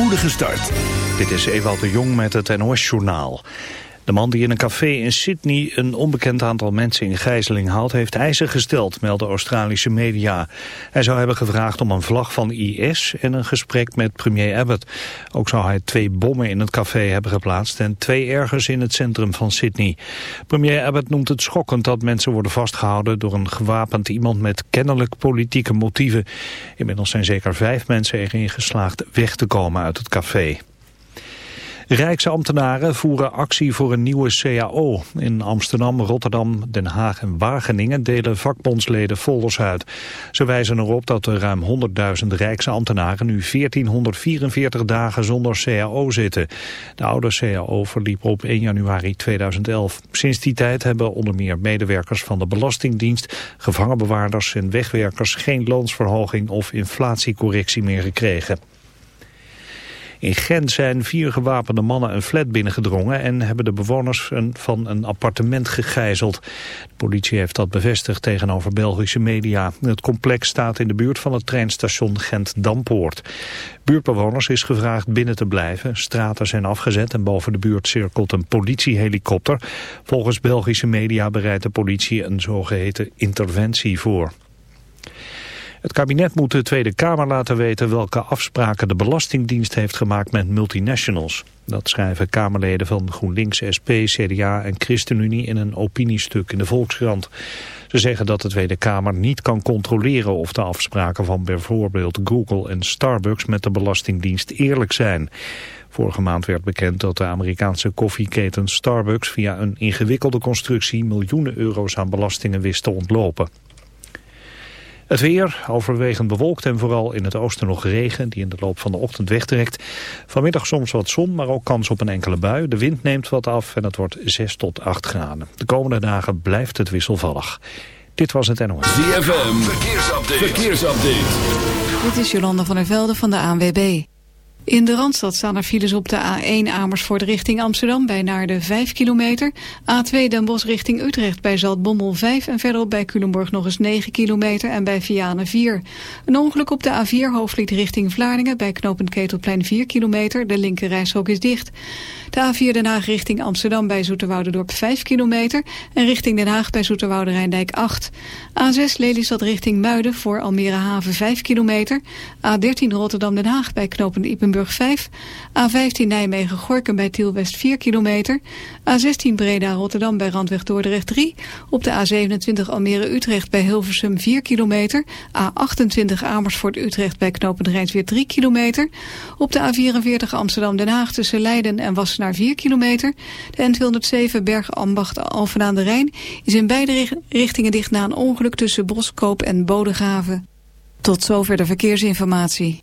Poedige start. Dit is Ewald de Jong met het NOS-journaal. De man die in een café in Sydney een onbekend aantal mensen in gijzeling houdt... heeft eisen gesteld, melden Australische media. Hij zou hebben gevraagd om een vlag van IS en een gesprek met premier Abbott. Ook zou hij twee bommen in het café hebben geplaatst... en twee ergers in het centrum van Sydney. Premier Abbott noemt het schokkend dat mensen worden vastgehouden... door een gewapend iemand met kennelijk politieke motieven. Inmiddels zijn zeker vijf mensen erin geslaagd weg te komen uit het café. Rijksambtenaren voeren actie voor een nieuwe CAO. In Amsterdam, Rotterdam, Den Haag en Wageningen delen vakbondsleden folders uit. Ze wijzen erop dat er ruim 100.000 Rijksambtenaren nu 1444 dagen zonder CAO zitten. De oude CAO verliep op 1 januari 2011. Sinds die tijd hebben onder meer medewerkers van de Belastingdienst, gevangenbewaarders en wegwerkers geen loonsverhoging of inflatiecorrectie meer gekregen. In Gent zijn vier gewapende mannen een flat binnengedrongen en hebben de bewoners van een appartement gegijzeld. De politie heeft dat bevestigd tegenover Belgische media. Het complex staat in de buurt van het treinstation Gent-Dampoort. Buurtbewoners is gevraagd binnen te blijven. Straten zijn afgezet en boven de buurt cirkelt een politiehelikopter. Volgens Belgische media bereidt de politie een zogeheten interventie voor. Het kabinet moet de Tweede Kamer laten weten welke afspraken de Belastingdienst heeft gemaakt met multinationals. Dat schrijven Kamerleden van GroenLinks, SP, CDA en ChristenUnie in een opiniestuk in de Volkskrant. Ze zeggen dat de Tweede Kamer niet kan controleren of de afspraken van bijvoorbeeld Google en Starbucks met de Belastingdienst eerlijk zijn. Vorige maand werd bekend dat de Amerikaanse koffieketen Starbucks via een ingewikkelde constructie miljoenen euro's aan belastingen wist te ontlopen. Het weer, overwegend bewolkt en vooral in het oosten nog regen... die in de loop van de ochtend wegtrekt. Vanmiddag soms wat zon, maar ook kans op een enkele bui. De wind neemt wat af en het wordt 6 tot 8 graden. De komende dagen blijft het wisselvallig. Dit was het NOS. ZFM, verkeersupdate. verkeersupdate. Dit is Jolanda van der Velde van de ANWB. In de Randstad staan er files op de A1 Amersfoort richting Amsterdam bij Naarden 5 kilometer. A2 Den Bosch richting Utrecht bij Zaltbommel 5 en verderop bij Culemborg nog eens 9 kilometer en bij Vianen 4. Een ongeluk op de A4 hoofdvliet richting Vlaardingen bij knooppunt Ketelplein 4 kilometer. De linker is dicht. De A4 Den Haag richting Amsterdam bij Zoeterwouderdorp 5 kilometer en richting Den Haag bij Zoeterwoude Rijndijk 8. A6 Lelystad richting Muiden voor Almere Haven 5 kilometer. A13 Rotterdam Den Haag bij knooppunt Ipen 5. A15 Nijmegen-Gorkum bij Tielwest 4 kilometer. A16 Breda-Rotterdam bij Randweg Dordrecht 3. Op de A27 Almere-Utrecht bij Hilversum 4 kilometer. A28 Amersfoort-Utrecht bij Knopend Rijnsweer 3 kilometer. Op de A44 Amsterdam-Den Haag tussen Leiden en Wassenaar 4 kilometer. De N207 Bergen-Ambacht-Alphen aan de Rijn is in beide richtingen dicht na een ongeluk tussen Boskoop en Bodegraven. Tot zover de verkeersinformatie.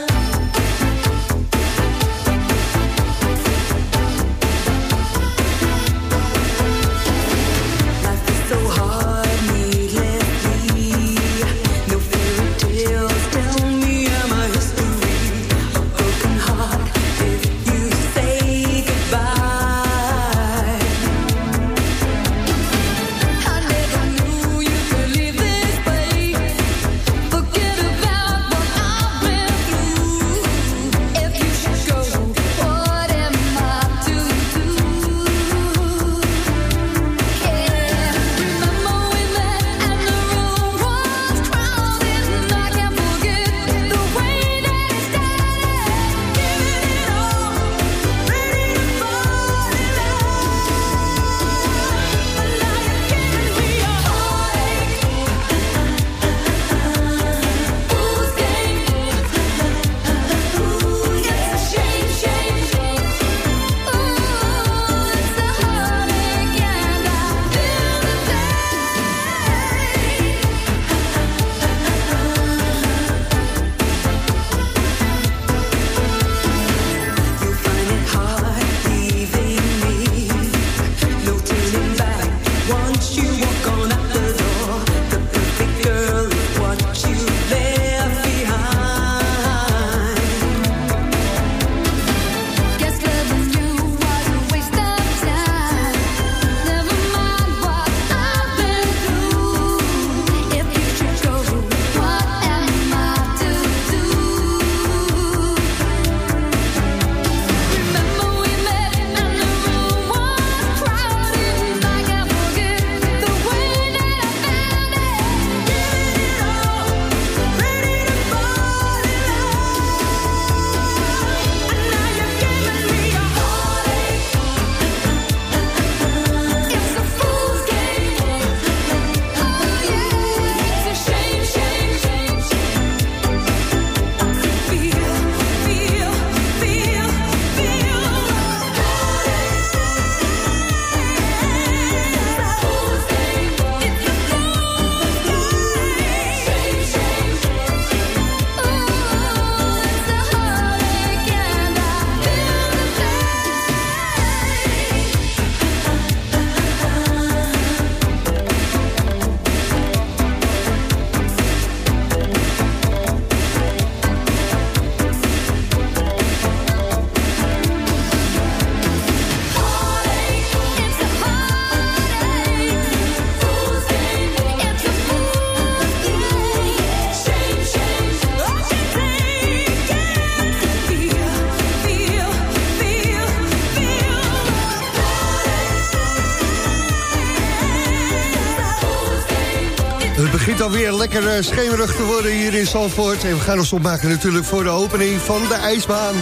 Begint alweer lekker eh, schemerig te worden hier in Zandvoort. En we gaan ons opmaken natuurlijk voor de opening van de ijsbaan.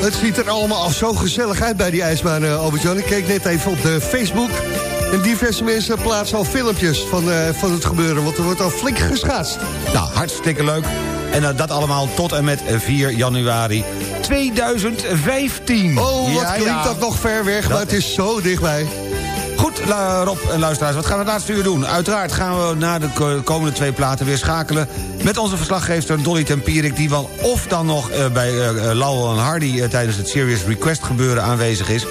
Het ziet er allemaal al zo gezellig uit bij die ijsbaan, uh, Albert-Jan. Ik keek net even op de Facebook. En diverse mensen plaatsen al filmpjes van, eh, van het gebeuren. Want er wordt al flink geschaatst. Nou, hartstikke leuk. En eh, dat allemaal tot en met 4 januari 2015. Oh, wat Ja, klinkt ja. dat nog ver weg, maar het is zo dichtbij. Goed, Rob en luisteraars, wat gaan we het laatste uur doen? Uiteraard gaan we na de ko- komende twee platen weer schakelen... met onze verslaggever Dolly Tempierik... die wel of dan nog eh, bij eh eh, Lowell en Hardy... tijdens het Serious Request gebeuren aanwezig is...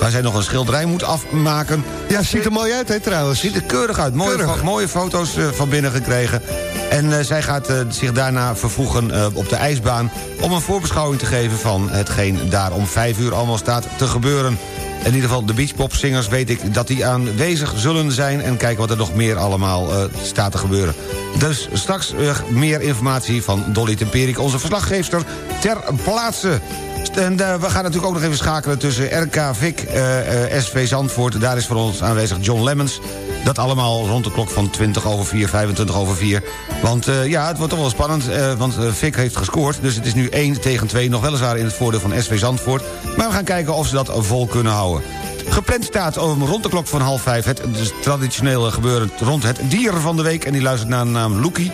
waar zij nog een schilderij moet afmaken. Ja, ziet er mooi uit, hè, trouwens. Ziet er keurig uit. Mooie, Keurig. mooie foto's van binnen gekregen. En zij gaat zich daarna vervoegen op de ijsbaan... om een voorbeschouwing te geven van hetgeen daar om vijf uur allemaal staat te gebeuren. In ieder geval de beachpopzingers weet ik dat die aanwezig zullen zijn... en kijken wat er nog meer allemaal eh, staat te gebeuren. Dus straks eh, meer informatie van Dolly Temperik, onze verslaggeefster, ter plaatse. En eh, we gaan natuurlijk ook nog even schakelen tussen RK eh, SV Zandvoort. Daar is voor ons aanwezig John Lemmens. Dat allemaal rond de klok van 20 over 4, 25 over 4. Want eh, ja, het wordt toch wel spannend, eh, want eh, Vic heeft gescoord. Dus het is nu 1 tegen 2, nog weliswaar in het voordeel van SV Zandvoort. Maar we gaan kijken of ze dat vol kunnen houden. Gepland staat om rond de klok van half vijf... het traditionele gebeuren rond het dier van de week. En die luistert naar de naam Loekie.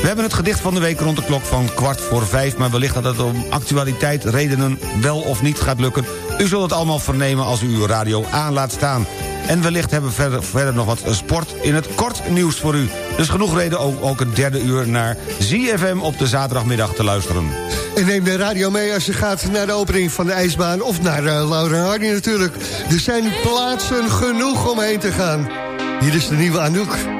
We hebben het gedicht van de week rond de klok van kwart voor vijf... maar wellicht dat het om actualiteit, redenen wel of niet gaat lukken. U zult het allemaal vernemen als u uw radio aan laat staan. En wellicht hebben we verder, verder nog wat sport in het kort nieuws voor u. Dus genoeg reden ook, ook het derde uur naar ZFM op de zaterdagmiddag te luisteren. En neem de radio mee als je gaat naar de opening van de ijsbaan... of naar uh, Laura Hardy natuurlijk. Er zijn plaatsen genoeg om heen te gaan. Hier is de nieuwe Anouk.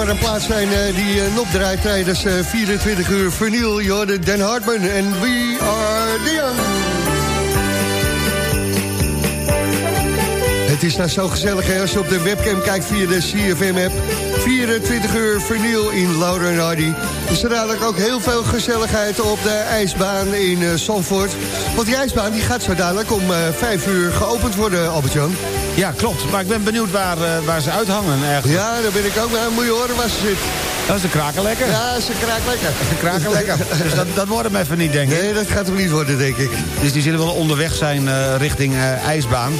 Zomaar een plaats zijn eh, die nog draait tijdens eh, 24 uur verniel. Je hoorde Dan Hartman en We Are The Young. Het is nou zo gezellig hè, als je op de webcam kijkt via de CFM-app. 24 uur verniel in Laura en Hardy. Is er dadelijk ook heel veel gezelligheid op de ijsbaan in uh, Zandvoort. Want die ijsbaan die gaat zo dadelijk om uh, 5 uur geopend worden, Albert-Jan. Ja, klopt. Maar ik ben benieuwd waar, uh, waar ze uithangen eigenlijk. Ja, daar ben ik ook bij. Moet je horen waar ze zit. Dat is kraken lekker. Ja, ze kraakt lekker. De kraken lekker. Dus dat, dat wordt hem even niet, denk ik. Nee, dat gaat hem niet worden, denk ik. Dus die zullen wel onderweg zijn eh, richting eh, ijsbaan.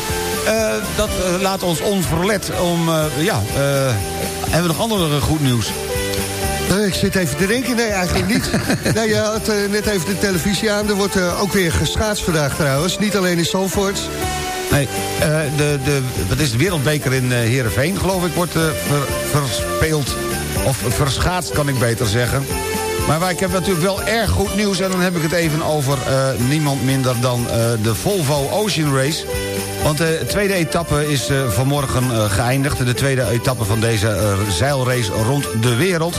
Eh, dat eh, laat ons onverlet om... eh, ja, eh, hebben we nog andere goed nieuws? Eh, Ik zit even te denken. Nee, eigenlijk niet. nee, je had eh, net even de televisie aan. Er wordt eh, ook weer geschaatst vandaag trouwens. Niet alleen in Zandvoort. Nee, eh, de, de, wat is de wereldbeker in eh Heerenveen, geloof ik, wordt eh, ver- verspeeld. Of verschaatst, kan ik beter zeggen. Maar waar, ik heb natuurlijk wel erg goed nieuws... en dan heb ik het even over eh, niemand minder dan eh, de Volvo Ocean Race. Want de tweede etappe is eh, vanmorgen eh, geëindigd. De tweede etappe van deze eh, zeilrace rond de wereld.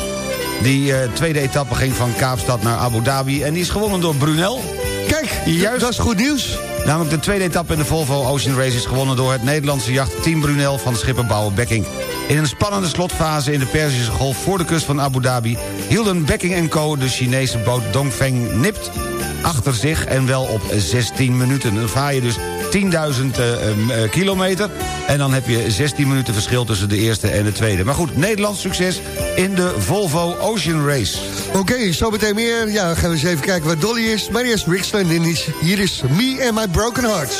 Die tweede etappe ging van Kaapstad naar Abu Dhabi... en die is gewonnen door Brunel. Kijk, Juist. dat is goed nieuws. Namelijk de tweede etappe in de Volvo Ocean Race is gewonnen door het Nederlandse jacht Team Brunel van schipperbouwer Becking. In een spannende slotfase in de Perzische Golf voor de kust van Abu Dhabi hielden Becking Co. de Chinese boot Dongfeng Nipt achter zich en wel op 16 minuten. Dan vaar je dus 10.000 eh, eh, kilometer en dan heb je 16 minuten verschil tussen de eerste en de tweede. Maar goed, Nederlands succes in de Volvo Ocean Race. Oké, zo meteen meer. Ja, gaan we eens even kijken waar Dolly is. Maar eerst is- hier is Me and My Broken Hearts.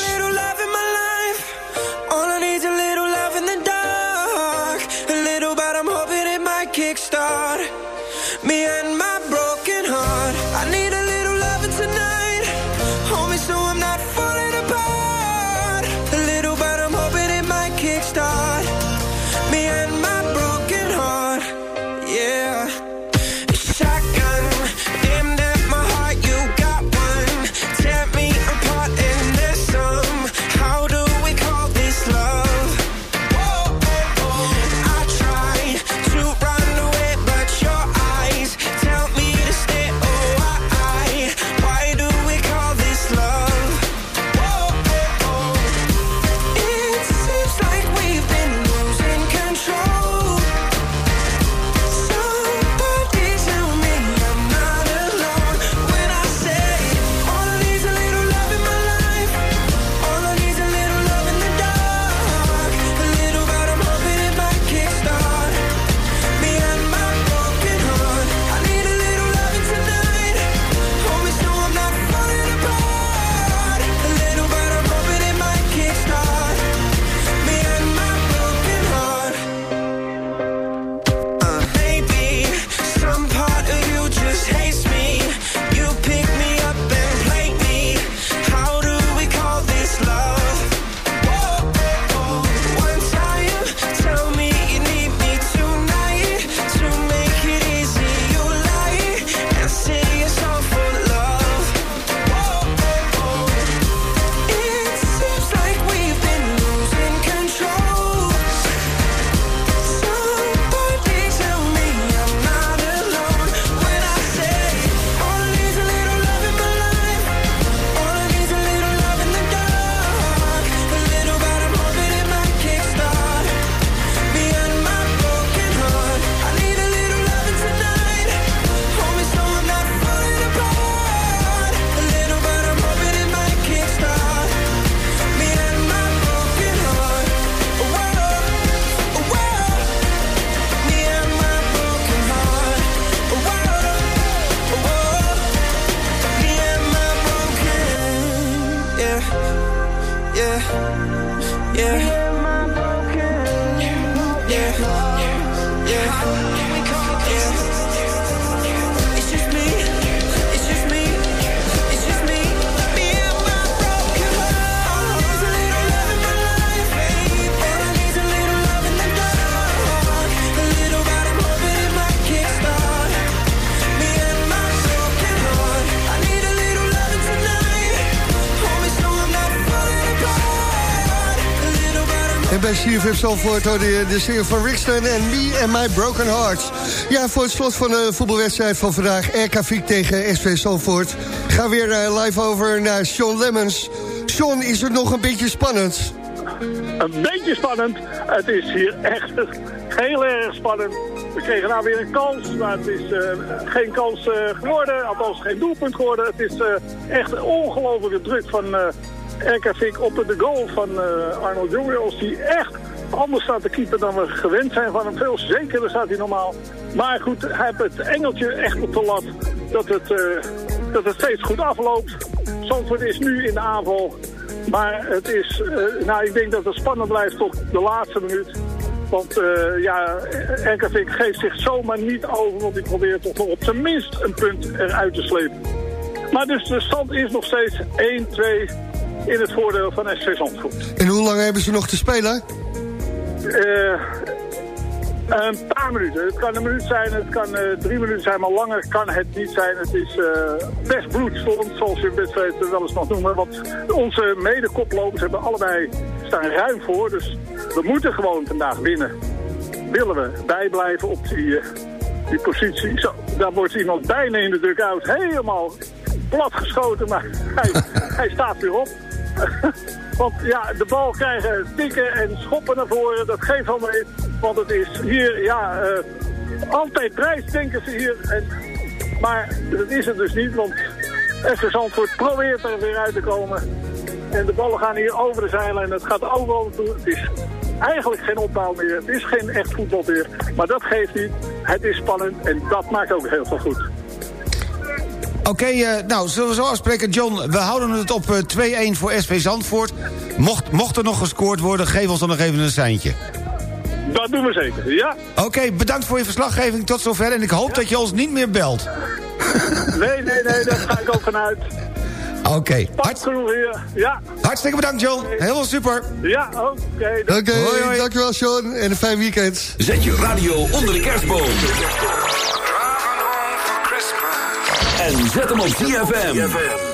CFM hoorde de serie van Rixton en Me and My Broken Hearts. Ja, voor het slot van de voetbalwedstrijd van vandaag... RK Viek tegen SV Zalvoort. Ga weer eh, live over naar Sean Lemmens. Sean, is het nog een beetje spannend? een beetje spannend. Het is hier echt heel erg spannend. We kregen nou weer een kans, maar het is eh, geen kans eh, geworden. Althans, geen doelpunt geworden. Het is eh, echt ongelofelijke druk van RK Vink op de goal van Arnold Jongers. Die echt anders staat te keeper dan we gewend zijn van hem. Veel zekerder staat hij normaal. Maar goed, hij heeft het engeltje echt op de lat dat het, eh, dat het steeds goed afloopt. Zandvoort is nu in de aanval. Maar het is, eh, nou ik denk dat het spannend blijft tot de laatste minuut. Want eh, ja, RKV geeft zich zomaar niet over, want die probeert toch nog op zijn minst een punt eruit te slepen. Maar dus de stand is nog steeds 1-2 in het voordeel van SV Zandvoort. En hoe lang hebben ze nog te spelen? Eh, een paar minuten. Het kan een minuut zijn, het kan eh, drie minuten zijn, maar langer kan het niet zijn. Het is eh, best bloedstollend, zoals je wedstrijd wel eens mag noemen. Want onze mede-koplopers hebben allebei staan ruim voor. Dus we moeten gewoon vandaag winnen. Willen we bijblijven op die, die positie. Zo, daar wordt iemand bijna in de dugout helemaal plat geschoten, maar hij, hij staat weer op. Want ja, de bal krijgen tikken en schoppen naar voren. Dat geeft allemaal in. Want het is hier, ja, eh, altijd prijs denken ze hier. En, maar dat is het dus niet, want FC Zandvoort probeert er weer uit te komen. En de ballen gaan hier over de zeilen en het gaat overal naartoe. Het is eigenlijk geen opbouw meer. Het is geen echt voetbal meer. Maar dat geeft niet. Het is spannend en dat maakt ook heel veel goed. Oké, eh, nou, zullen we zo afspreken, John? We houden het op eh, 2-1 voor SV Zandvoort. Mocht, mocht er nog gescoord worden, geef ons dan nog even een seintje. Dat doen we zeker, ja. Oké, bedankt voor je verslaggeving tot zover... en ik hoop dat je ons niet meer belt. Nee, nee, nee, daar ga ik ook vanuit. Oké, Pas hart, genoeg hier. Ja, hartstikke bedankt, John. Heel super. ja, oké. Oké, Hoi, hoi. dankjewel Sean en een fijn weekend. Zet je radio onder de kerstboom. En zet hem op ZFM.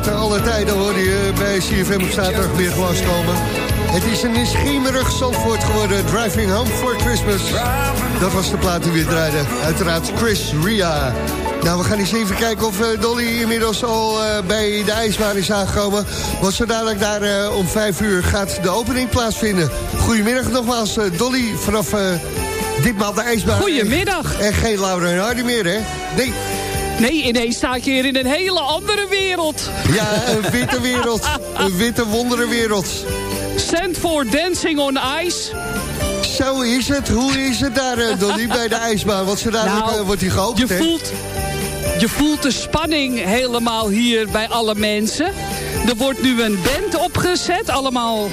Kerstplaten aller tijden... hoorde je bij CFM op zaterdag weer komen. Het is een schemerig Zandvoort geworden. Driving Home for Christmas. Dat was de plaat die weer draaide. Uiteraard Chris Ria. Nou, we gaan eens even kijken of eh, Dolly inmiddels al eh, bij de ijsbaan is aangekomen. Want zo dadelijk daar eh, om vijf uur gaat de opening plaatsvinden. Goedemiddag nogmaals, eh, Dolly, vanaf eh, ditmaal de ijsbaan. Goedemiddag. En geen Laura en Hardy meer, hè? Nee. Nee, ineens sta ik hier in een hele andere wereld. Ja, een witte wereld. een witte wonderenwereld. Send for Dancing on Ice. Zo is het. Hoe is het daar, eh, Dolly, bij de ijsbaan? Zo dadelijk Nou, eh, wordt die geopend, je voelt, je voelt de spanning helemaal hier bij alle mensen. Er wordt nu een band opgezet. Allemaal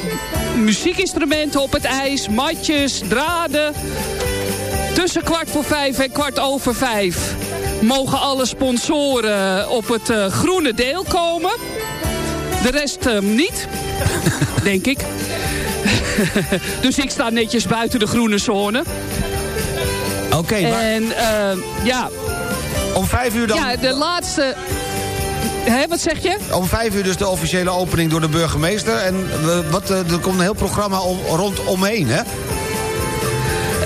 muziekinstrumenten op het ijs. Matjes, draden. Tussen kwart voor vijf en kwart over vijf... mogen alle sponsoren op het eh, groene deel komen. De rest eh, niet, denk ik. dus ik sta netjes buiten de groene zone. Oké, maar En eh, ja, om vijf uur dan... ja, de laatste... Hè, wat zeg je? Om vijf uur dus de officiële opening door de burgemeester. En we- wat, er komt een heel programma om, rondomheen, hè?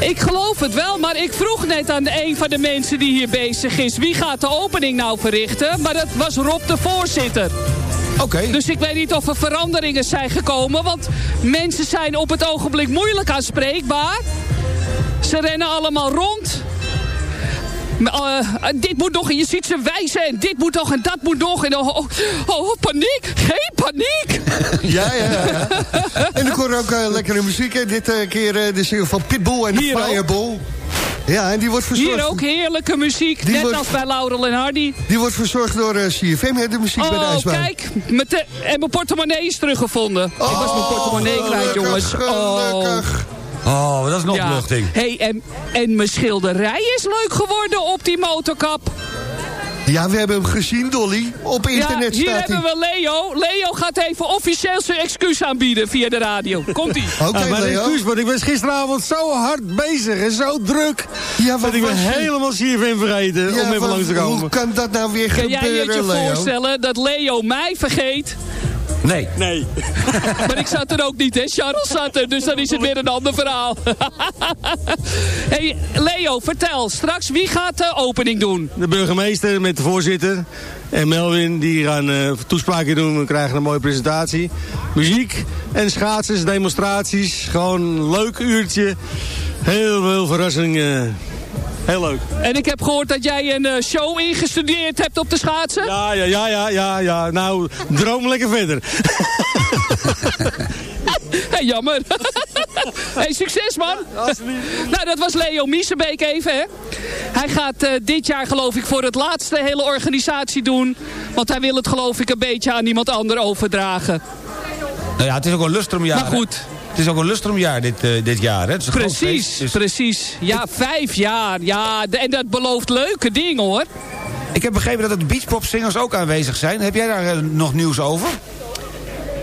Ik geloof het wel, maar ik vroeg net aan een van de mensen die hier bezig is... wie gaat de opening nou verrichten? Maar dat was Rob de voorzitter. Oké. Dus ik weet niet of er veranderingen zijn gekomen... want mensen zijn op het ogenblik moeilijk aanspreekbaar. Ze rennen allemaal rond. Maar, eh, dit moet nog en je ziet ze wijzen en dit moet nog en dat moet nog. En oh, oh, oh, paniek, geen paniek. Ja, ja, ja. en ik hoor ook eh, lekkere muziek, hè. Dit eh, keer eh, de single van Pitbull en Hier ook. Fireball. Ja, en die wordt verzorgd, Hier ook heerlijke muziek, Die net wordt- als bij Laurel en Hardy. die wordt verzorgd door eh, CFM, hè, de muziek bij de Oh, ijsbaan. kijk, en mijn portemonnee is teruggevonden. ik was mijn portemonnee kwijt, gelukkig, jongens. Oh. gelukkig. Oh, dat is een Ja. opluchting. Hey, en, en mijn schilderij is leuk geworden op die motorkap. Ja, we hebben hem gezien, Dolly. Op internet ja, hier staat hij. hebben we Leo. Leo gaat even officieel zijn excuus aanbieden via de radio. Komt-ie. Oké, Ja, mijn Leo. excuus, want ik was gisteravond zo hard bezig en zo druk... Ja, wat dat ik je- helemaal CFM vergeten Ja, om even langs te Hoe komen. kan dat nou weer Kan jij je gebeuren, Leo? voorstellen dat Leo mij vergeet? Nee. Nee. Maar ik zat er ook niet, hè? Charles zat er, dus dan is het weer een ander verhaal. hey, Leo, vertel. Straks, wie gaat de opening doen? De burgemeester met de voorzitter en Melvin, die gaan eh toespraken doen. We krijgen een mooie presentatie. Muziek en schaatsers, demonstraties. Gewoon een leuk uurtje. Heel veel verrassing. Heel leuk. En ik heb gehoord dat jij een eh, show ingestudeerd hebt op de schaatsen. Ja, ja, ja, ja, ja, ja. Nou, droom lekker verder. Hey, jammer. hey, succes man. nou, dat was Leo Miesenbeek even, hè. Hij gaat eh, dit jaar, geloof ik, voor het laatste hele organisatie doen. Want hij wil het, geloof ik, een beetje aan iemand ander overdragen. Nou ja, het is ook een lustrumjaar. Maar goed. hè? Het is ook een lustrumjaar dit, eh, dit jaar, hè? Precies, feest, dus precies. Ja, vijf jaar. Ja, en dat belooft leuke dingen, hoor. Ik heb begrepen dat de beachpopzingers ook aanwezig zijn. Heb jij daar eh, nog nieuws over?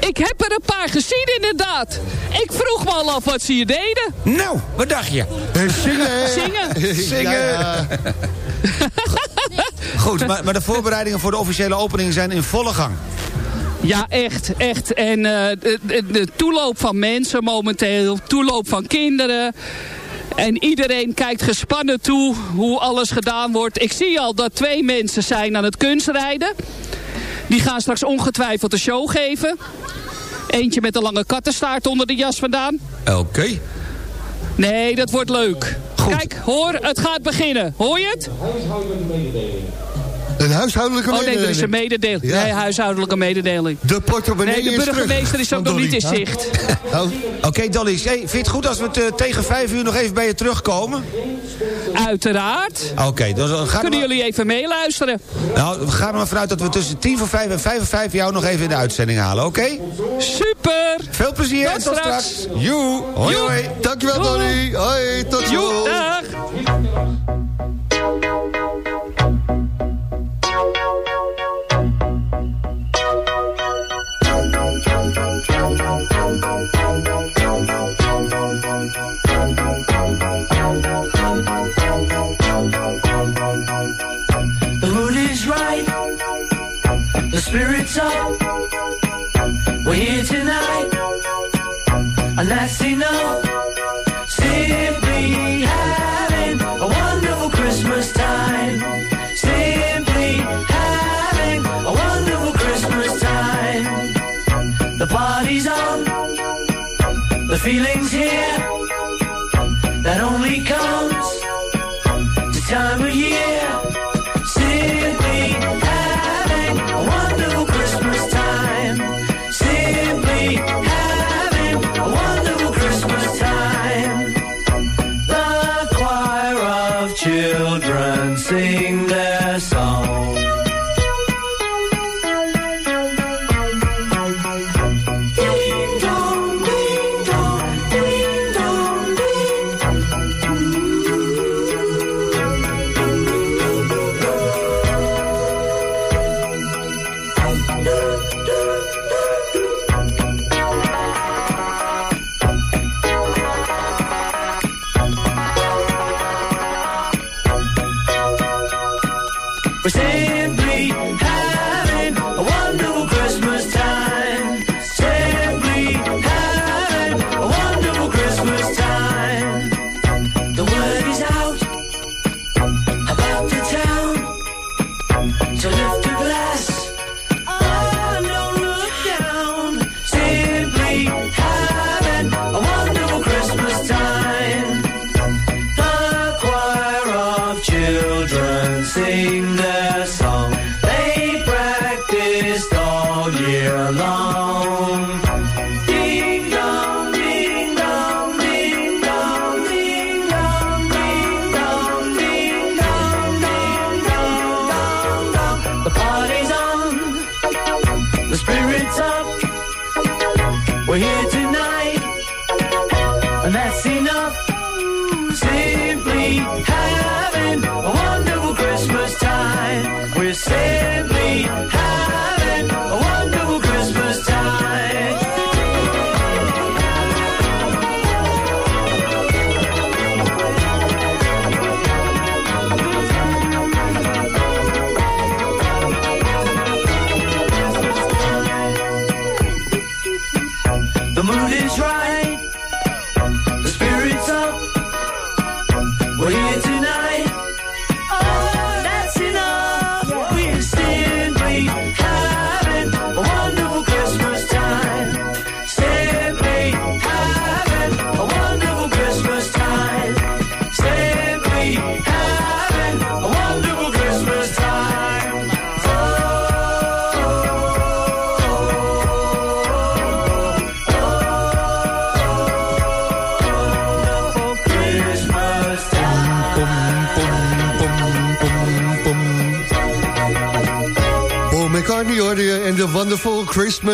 Ik heb er een paar gezien, inderdaad. Ik vroeg me al af wat ze hier deden. Nou, wat dacht je? Zingen. Zingen. Zingen. Ja, ja. Goed, maar, maar de voorbereidingen voor de officiële opening zijn in volle gang. Ja, echt, echt. En eh, de, de, de toeloop van mensen momenteel, toeloop van kinderen. En iedereen kijkt gespannen toe hoe alles gedaan wordt. Ik zie al dat twee mensen zijn aan het kunstrijden. Die gaan straks ongetwijfeld een show geven. Eentje met een lange kattenstaart onder de jas vandaan. Oké. Nee, dat wordt leuk. Kijk, hoor, het gaat beginnen. Hoor je het? Een huishoudelijke Oh nee, is een mededeling. mededeling. Ja. Nee, huishoudelijke mededeling. De portemonnee Nee, de burgemeester is ook nog niet in zicht. Oh, Oké, Dolly, hey, vind je het goed als we het, eh, tegen vijf uur nog even bij je terugkomen? Uiteraard. Oké, dus dan gaan Kunnen we, jullie even meeluisteren? nou, we gaan er maar vanuit dat we tussen tien voor vijf en vijf voor vijf jou nog even in de uitzending halen, oké? Super! Veel plezier Tot en tot straks. straks. Joe, hoi dankjewel. Dolly. Hoi, tot zo. dag! Enough. Simply having a wonderful Christmas time. Simply having a wonderful Christmas time. The party's on, the feeling's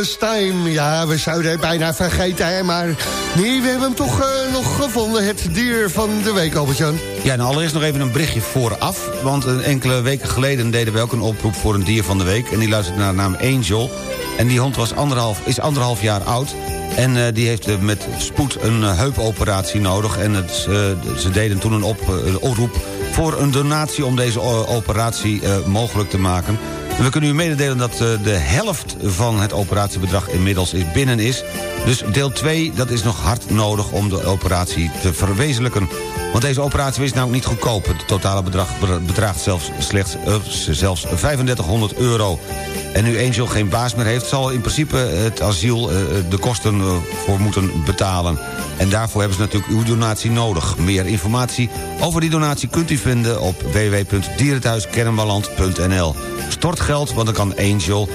Christmas. Ja, we zouden het bijna vergeten, hè, maar nee, we hebben hem toch eh, nog gevonden. Het dier van de week, Albert-Jan. Ja, en allereerst nog even een berichtje vooraf. Want een enkele weken geleden deden we ook een oproep voor een dier van de week. En die luisterde naar de naam Angel. En die hond was anderhalf, is anderhalf jaar oud. En eh, die heeft eh, met spoed een heupoperatie nodig. En het, ze deden toen een, op, een oproep voor een donatie... om deze operatie mogelijk te maken. We kunnen u mededelen dat eh, de helft van het operatiebedrag inmiddels binnen is. Dus deel 2, dat is nog hard nodig om de operatie te verwezenlijken. Want deze operatie is namelijk niet goedkoop. Het totale bedrag bedraagt zelfs, slechts, eh, zelfs 3500 euro. En nu Angel geen baas meer heeft... zal in principe het asiel eh, de kosten eh, voor moeten betalen. En daarvoor hebben ze natuurlijk uw donatie nodig. Meer informatie over die donatie kunt u vinden op www.dierenthuiskennemerland.nl. Stort geld, want dan kan Angel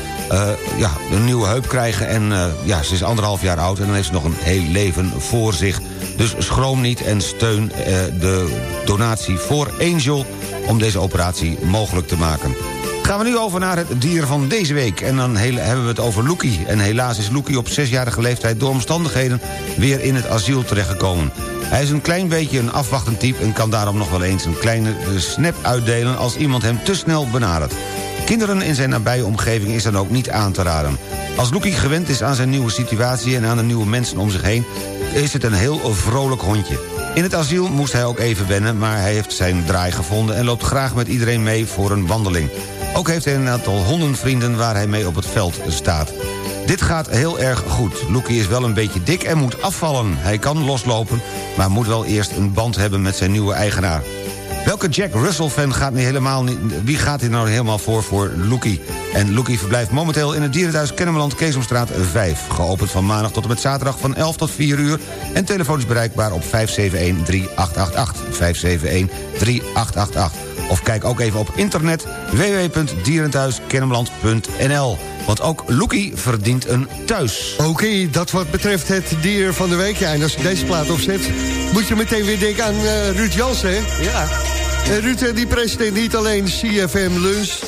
ja, een nieuwe heup krijgen. En ja, ze is anderhalf jaar oud en dan heeft ze nog een heel leven voor zich. Dus schroom niet en steun eh, de donatie voor Angel... om deze operatie mogelijk te maken. Gaan we nu over naar het dier van deze week. En dan hebben we het over Loekie. En helaas is Loekie op zesjarige leeftijd door omstandigheden... weer in het asiel terechtgekomen. Hij is een klein beetje een afwachtend type... en kan daarom nog wel eens een kleine eh, snap uitdelen... als iemand hem te snel benadert. Kinderen in zijn nabije omgeving is dan ook niet aan te raden. Als Loekie gewend is aan zijn nieuwe situatie... en aan de nieuwe mensen om zich heen... is het een heel vrolijk hondje. In het asiel moest hij ook even wennen, maar hij heeft zijn draai gevonden... en loopt graag met iedereen mee voor een wandeling. Ook heeft hij een aantal hondenvrienden waar hij mee op het veld staat. Dit gaat heel erg goed. Loekie is wel een beetje dik en moet afvallen. Hij kan loslopen, maar moet wel eerst een band hebben met zijn nieuwe eigenaar. Welke Jack Russell-fan gaat niet helemaal niet... Wie gaat hier nou helemaal voor voor Loekie? En Loekie verblijft momenteel in het dierenthuis Kennemerland Keesomstraat 5. Geopend van maandag tot en met zaterdag van 11 tot 4 uur. En telefonisch bereikbaar op 571-3888. 571-3888. Of kijk ook even op internet www.dierenthuiskennemerland.nl. Want ook Loekie verdient een thuis. Oké, dat wat betreft het dier van de week. Ja, en als je deze plaat opzet, moet je meteen weer denken aan eh, Ruud Jansen, hè? Ja. En Ruud eh, die presenteert niet alleen CFM Lunch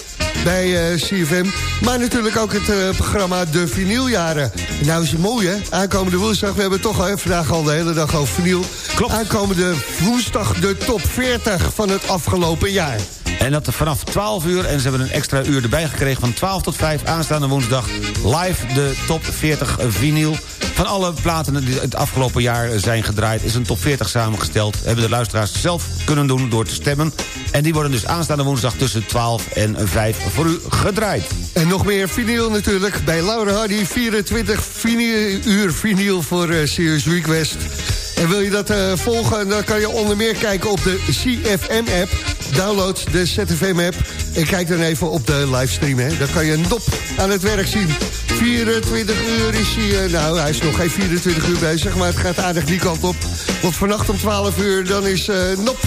bij eh, CFM... maar natuurlijk ook het eh, programma De Vinyljaren. Nou is het mooi, hè? Aankomende woensdag, we hebben toch al hè, vandaag al de hele dag over vinyl. Klopt. Aankomende woensdag de top 40 van het afgelopen jaar. En dat vanaf 12 uur, en ze hebben een extra uur erbij gekregen... van 12 tot 5 aanstaande woensdag live de top 40 vinyl. Van alle platen die het afgelopen jaar zijn gedraaid... is een top 40 samengesteld. Hebben de luisteraars zelf kunnen doen door te stemmen. En die worden dus aanstaande woensdag tussen 12 en 5 voor u gedraaid. En nog meer vinyl natuurlijk. Bij Laura Hardy 24 vinyl, uur vinyl voor uh, Serious Request. En wil je dat uh, volgen, dan kan je onder meer kijken op de CFM-app. Download de ZFM-app en kijk dan even op de livestream. Hè. Dan kan je een dop aan het werk zien. 24 uur is hij... Uh, nou, hij is nog geen 24 uur bezig, maar het gaat aardig die kant op. Want vannacht om 12 uur, dan is uh, Nop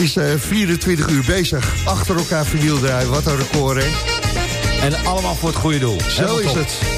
is, 24 uur bezig. Achter elkaar vinyl draaien. Wat een record, hè? En allemaal voor het goede doel. Zo is het.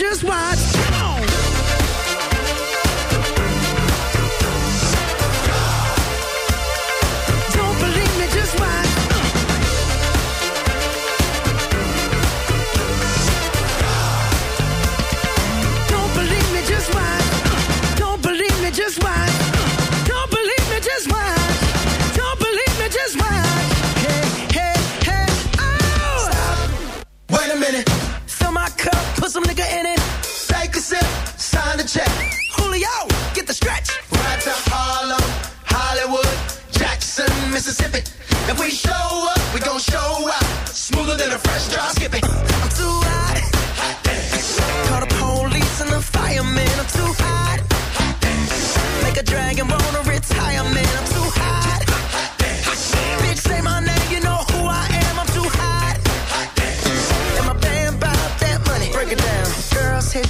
Just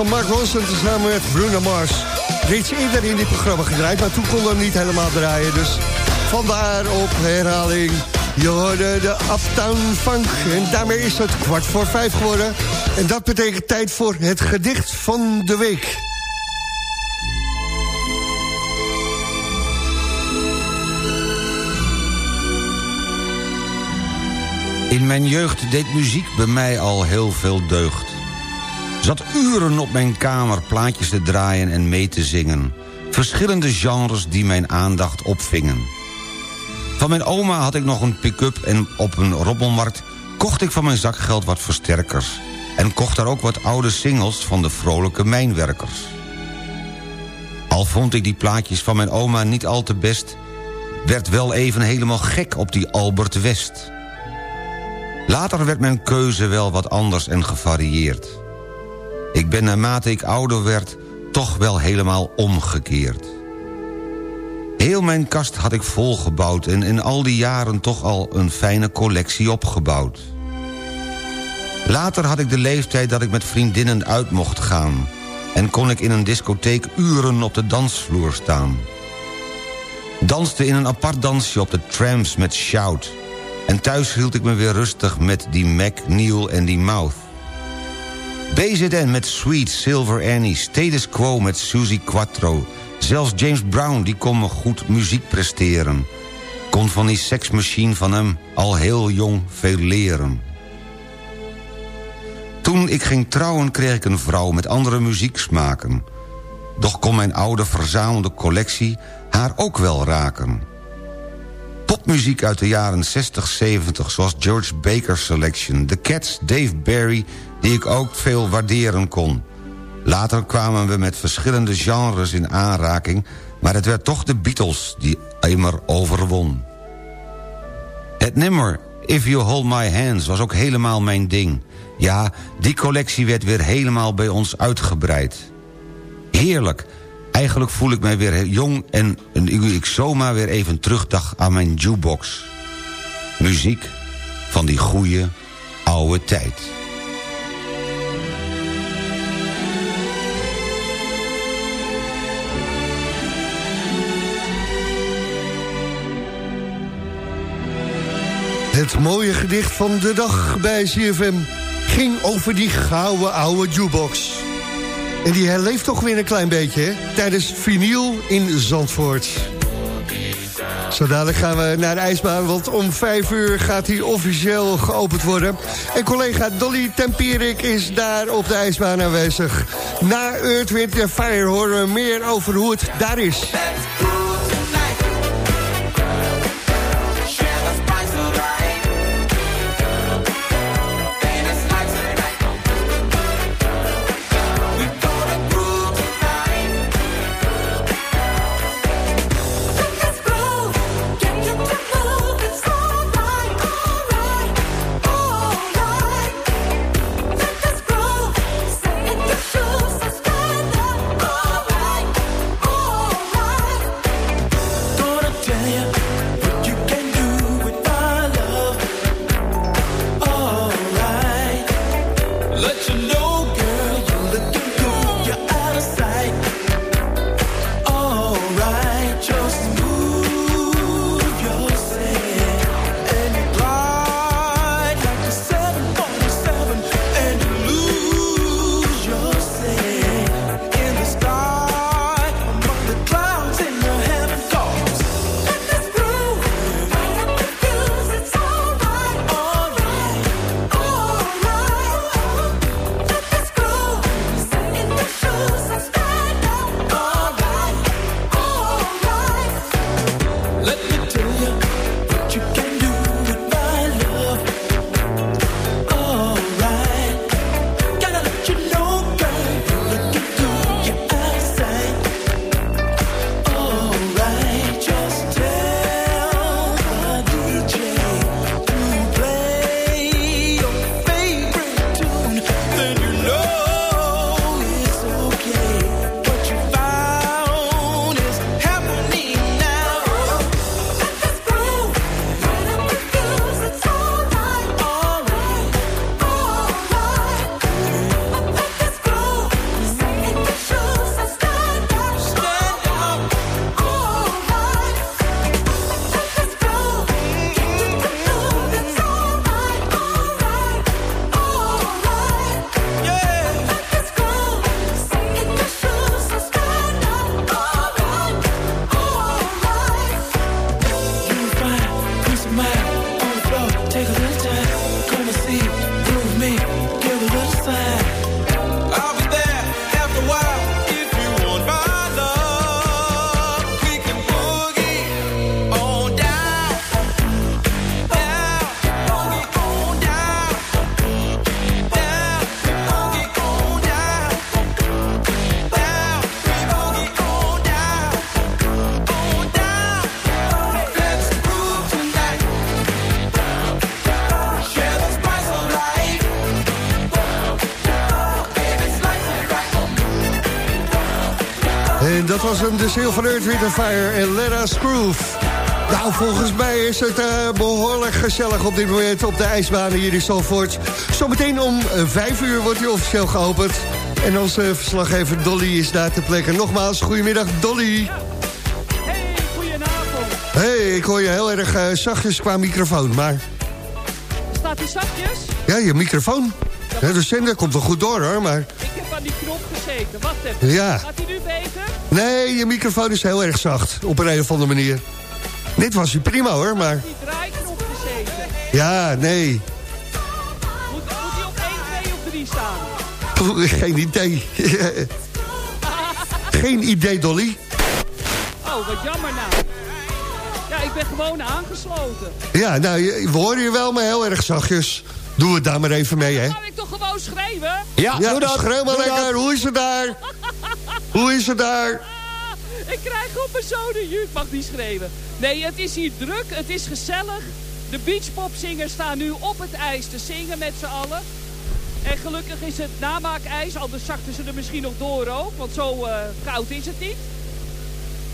Van Mark Ronson, samen met Bruno Mars. Reeds eerder in dit programma gedraaid, maar toen we hem niet helemaal draaien. Dus vandaar op herhaling. Je hoorde de Uptown Funk. En daarmee is het kwart voor vijf geworden. En dat betekent tijd voor het gedicht van de week. In mijn jeugd deed muziek bij mij al heel veel deugd. Zat uren op mijn kamer plaatjes te draaien en mee te zingen. Verschillende genres die mijn aandacht opvingen. Van mijn oma had ik nog een pick-up en op een robbelmarkt... kocht ik van mijn zakgeld wat versterkers. En kocht daar ook wat oude singles van de vrolijke mijnwerkers. Al vond ik die plaatjes van mijn oma niet al te best... werd wel even helemaal gek op die Albert West... Later werd mijn keuze wel wat anders en gevarieerd. Ik ben naarmate ik ouder werd toch wel helemaal omgekeerd. Heel mijn kast had ik volgebouwd... en in al die jaren toch al een fijne collectie opgebouwd. Later had ik de leeftijd dat ik met vriendinnen uit mocht gaan... en kon ik in een discotheek uren op de dansvloer staan. Danste in een apart dansje op de trams met Shout... En thuis hield ik me weer rustig met die Mac, Neil en die Mouth. BZN met Sweet, Silver Annie, Status Quo met Suzy Quattro. Zelfs James Brown, die kon me goed muziek presteren. Kon van die seksmachine van hem al heel jong veel leren. Toen ik ging trouwen kreeg ik een vrouw met andere muzieksmaken. Doch kon mijn oude verzamelde collectie haar ook wel raken. Popmuziek uit de jaren 60, 70, zoals George Baker's Selection... The Cats, Dave Barry, die ik ook veel waarderen kon. Later kwamen we met verschillende genres in aanraking... maar het werd toch de Beatles die immer overwon. Het nummer If You Hold My Hands was ook helemaal mijn ding. Ja, die collectie werd weer helemaal bij ons uitgebreid. Heerlijk. Eigenlijk voel ik mij weer jong en nu ik zomaar weer even terugdacht aan mijn jukebox. Muziek van die goede oude tijd. Het mooie gedicht van de dag bij CFM ging over die gouden oude jukebox. En die herleeft toch weer een klein beetje, hè? Tijdens vinyl in Zandvoort. Zo dadelijk gaan we naar de ijsbaan, want om vijf uur gaat die officieel geopend worden. En collega Dolly Tempierik is daar op de ijsbaan aanwezig. Na Earth, Wind Fire horen we meer over hoe het daar is. Dat was hem, de ziel van Earth, Wind Fire en Let Us Groove. Nou, volgens mij is het eh, behoorlijk gezellig op dit moment op de ijsbaan hier in Zalvoort. Zometeen om eh, vijf uur wordt hij officieel geopend. En onze verslaggever Dolly is daar ter plekke. Nogmaals, goedemiddag Dolly. Hey, goedenavond. hey, ik hoor je heel erg eh, zachtjes qua microfoon, maar... Staat die zachtjes? Ja, je microfoon. Ja, de zender komt wel goed door hoor, maar... Ik heb aan die knop gezeten. Wacht even. Ja. Gaat hij? Nee, je microfoon is heel erg zacht, op een, een of andere manier. Dit was hij prima hoor, maar... Die draaiknop gezeten. Ja, nee, Moet, moet hij op 1, 2 of 3 staan? geen idee. Geen idee, Dolly. Oh, wat jammer nou. Ja, ik ben gewoon aangesloten. Ja, nou, je- we horen je wel, maar heel erg zachtjes. Doe het daar maar even mee, hè. Kan ik toch gewoon schrijven? Ja, Ja, doe dat. schreeuw maar Doe lekker. dat. Hoe is het daar? Hoe is het daar? Ik krijg op mijn zoon een mag niet schreeuwen. Nee, het is hier druk, het is gezellig. De beachpopzingers staan nu op het ijs te zingen met z'n allen. En gelukkig is het namaakijs, anders zakten ze er misschien nog door ook. Want zo eh, koud is het niet.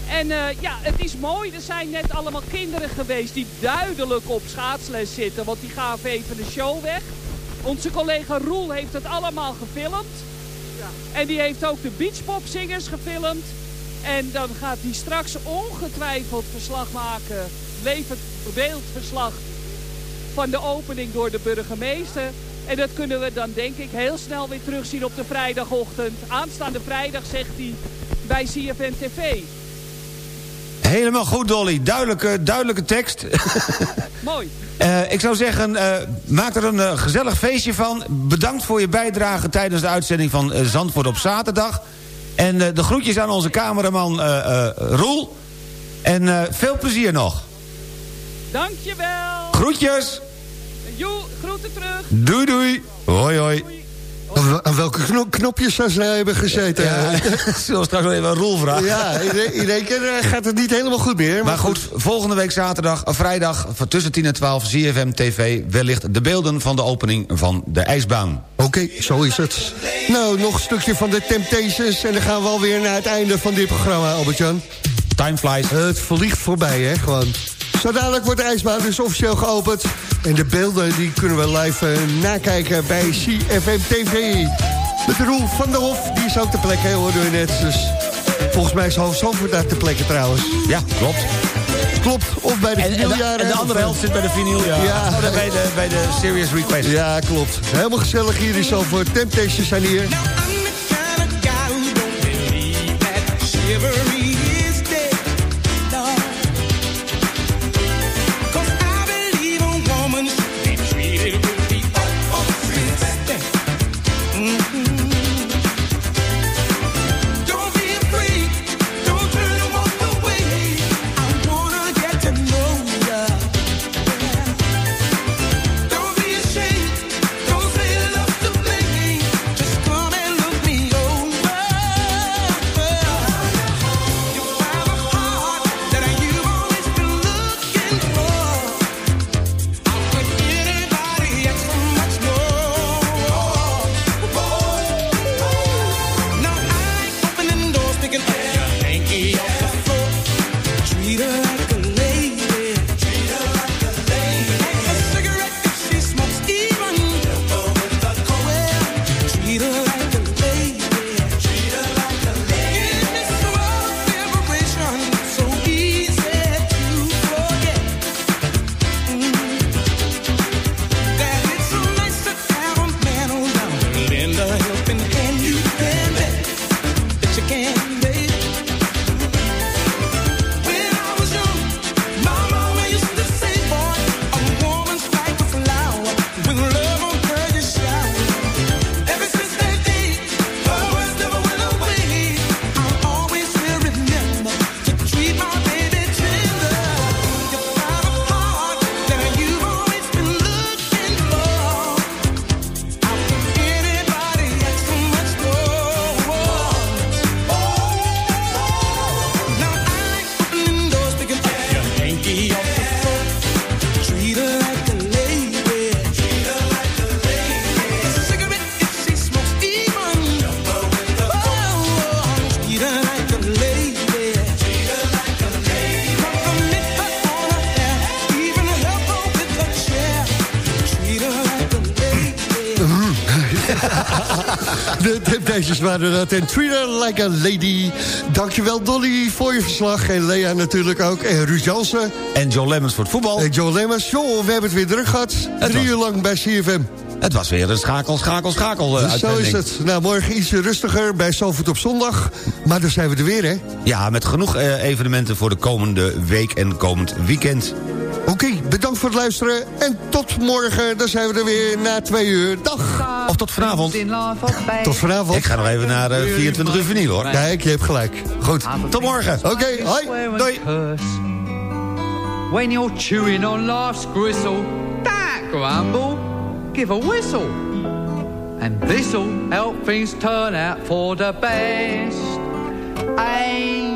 En eh, ja, het is mooi. Er zijn net allemaal kinderen geweest die duidelijk op schaatsles zitten. Want die gaven even de show weg. Onze collega Roel heeft het allemaal gefilmd. En die heeft ook de beachpopzingers gefilmd. En dan gaat hij straks ongetwijfeld verslag maken. Levend beeldverslag van de opening door de burgemeester. En dat kunnen we dan denk ik heel snel weer terugzien op de vrijdagochtend. Aanstaande vrijdag zegt hij bij CFN TV. Helemaal goed, Dolly. Duidelijke, duidelijke tekst. Mooi. Eh, ik zou zeggen, eh, maak er een eh, gezellig feestje van. Bedankt voor je bijdrage tijdens de uitzending van Zandvoort op zaterdag. En de groetjes aan onze cameraman Roel. En veel plezier nog. Dankjewel. Groetjes. Joe, groeten terug. Doei doei. Hoi hoi. Aan wel- Aan welke kno- knopjes zou ze nou hebben gezeten? Ja, zullen we straks wel even een Roel vragen? Ja, in, één keer gaat het niet helemaal goed meer. Maar goed, volgende week zaterdag, eh, vrijdag... van tussen 10 en 12, ZFM TV... wellicht de beelden van de opening van de ijsbaan. Oké, zo is het. Nou, nog een stukje van de Temptations... en dan gaan we alweer naar het einde van dit programma, Albert-Jan. Time flies. Het vliegt voorbij, hè, gewoon. Zo dadelijk wordt de ijsbaan dus officieel geopend. En de beelden die kunnen we live eh, nakijken bij CFM TV. Met Roel van der Hof, die is ook ter plekke, hoorde u net. Dus volgens mij is Half Zandvoort daar ter plekke trouwens. Ja, klopt. Klopt, of bij de En, en, de, vinyljaren, en de of, andere helft zit bij de vinyl, ja. Oh, bij de, bij de Serious Request. Ja, klopt. Helemaal gezellig hier in Zandvoort. Temptations zijn hier. Temptations waren dat. En Treat Her Like a Lady. Dankjewel Dolly voor je verslag. En Lea natuurlijk ook. En Ruud Jansen. En John Lemmens voor het voetbal. En Joe Lemmers. Joh, we hebben het weer druk gehad. Drie was- uur lang bij CFM. Het was weer een schakel, schakel, schakel eh, Dus zo is het. Nou, morgen iets rustiger bij Zalvoort op zondag. Maar dan zijn we er weer, hè? Ja, met genoeg eh, evenementen voor de komende week en komend weekend. Oké, bedankt voor het luisteren. En tot morgen, dan zijn we er weer na twee uur. Dag! Of tot vanavond. Tot vanavond. Ik ga nog even naar eh, 24 uur vinyl hoor. Kijk, je hebt gelijk. Goed, tot morgen. Oké, hoi, doei. When you're chewing on life's gristle, that grumble, give a whistle. And this'll help things turn out for the best. And